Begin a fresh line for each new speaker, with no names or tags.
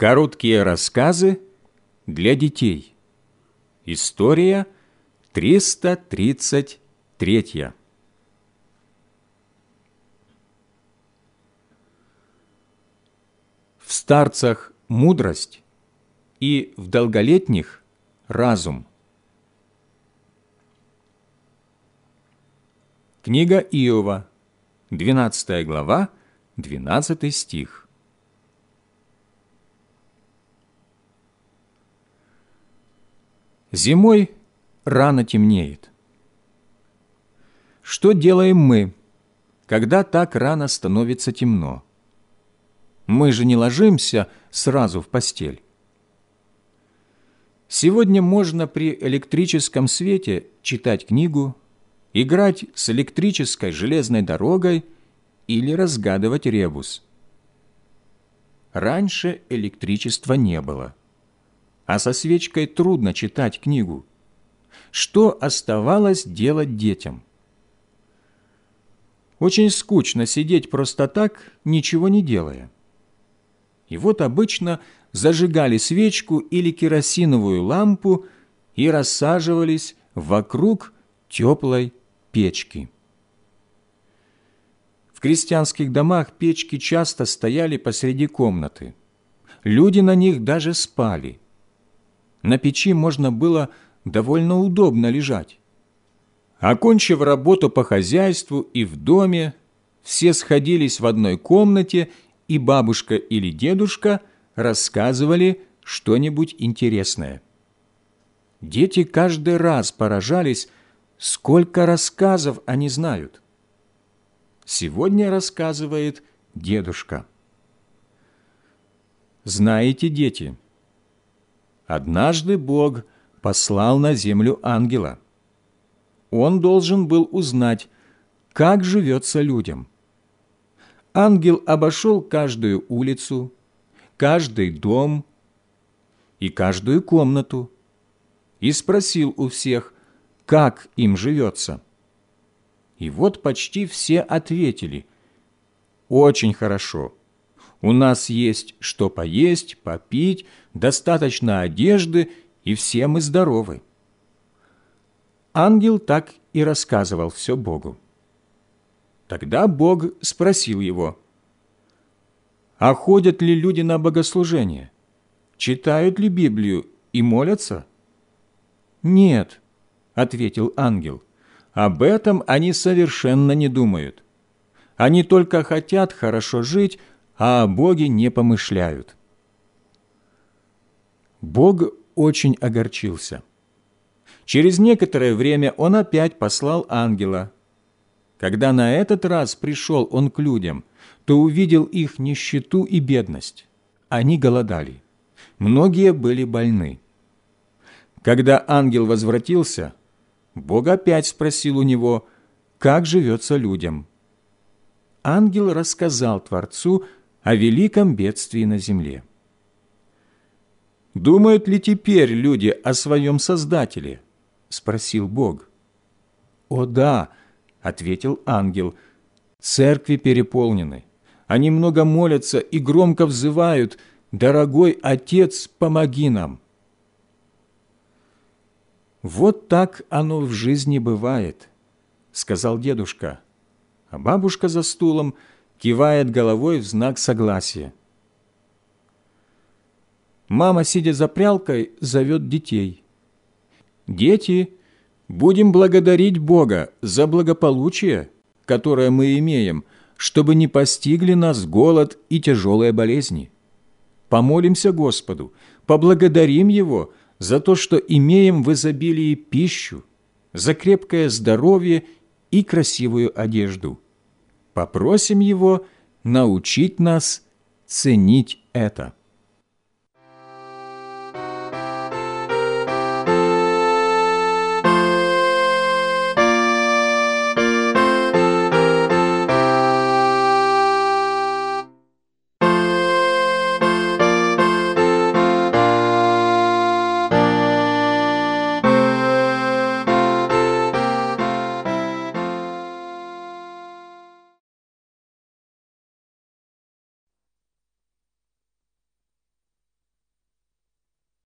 Короткие рассказы для детей. История 333. В старцах мудрость и в долголетних разум. Книга Иова, 12 глава, 12 стих. Зимой рано темнеет. Что делаем мы, когда так рано становится темно? Мы же не ложимся сразу в постель. Сегодня можно при электрическом свете читать книгу, играть с электрической железной дорогой или разгадывать ребус. Раньше электричества не было, а со свечкой трудно читать книгу. Что оставалось делать детям? Очень скучно сидеть просто так, ничего не делая. И вот обычно зажигали свечку или керосиновую лампу и рассаживались вокруг теплой печки. В крестьянских домах печки часто стояли посреди комнаты. Люди на них даже спали. На печи можно было довольно удобно лежать. Окончив работу по хозяйству и в доме, все сходились в одной комнате, и бабушка или дедушка рассказывали что-нибудь интересное. Дети каждый раз поражались, сколько рассказов они знают. Сегодня рассказывает дедушка. Знаете, дети, однажды Бог послал на землю ангела. Он должен был узнать, как живется людям. Ангел обошел каждую улицу, каждый дом и каждую комнату и спросил у всех, как им живется. И вот почти все ответили. Очень хорошо. У нас есть что поесть, попить, достаточно одежды, и все мы здоровы. Ангел так и рассказывал все Богу. Тогда Бог спросил его, «А ходят ли люди на богослужение? Читают ли Библию и молятся?» «Нет», — ответил ангел, — об этом они совершенно не думают. Они только хотят хорошо жить, а о Боге не помышляют. Бог очень огорчился. Через некоторое время он опять послал ангела. Когда на этот раз пришел он к людям, то увидел их нищету и бедность. Они голодали. Многие были больны. Когда ангел возвратился, Бог опять спросил у него, как живется людям. Ангел рассказал Творцу о великом бедствии на земле. «Думают ли теперь люди о своем Создателе?» – спросил Бог. «О да», – ответил ангел, – «церкви переполнены, они много молятся и громко взывают, «Дорогой Отец, помоги нам!» «Вот так оно в жизни бывает», — сказал дедушка, а бабушка за стулом кивает головой в знак согласия. Мама, сидя за прялкой, зовет детей. «Дети, будем благодарить Бога за благополучие, которое мы имеем, чтобы не постигли нас голод и тяжелые болезни. Помолимся Господу, поблагодарим Его за то, что имеем в изобилии пищу, за крепкое здоровье и красивую одежду. Попросим Его научить нас ценить это.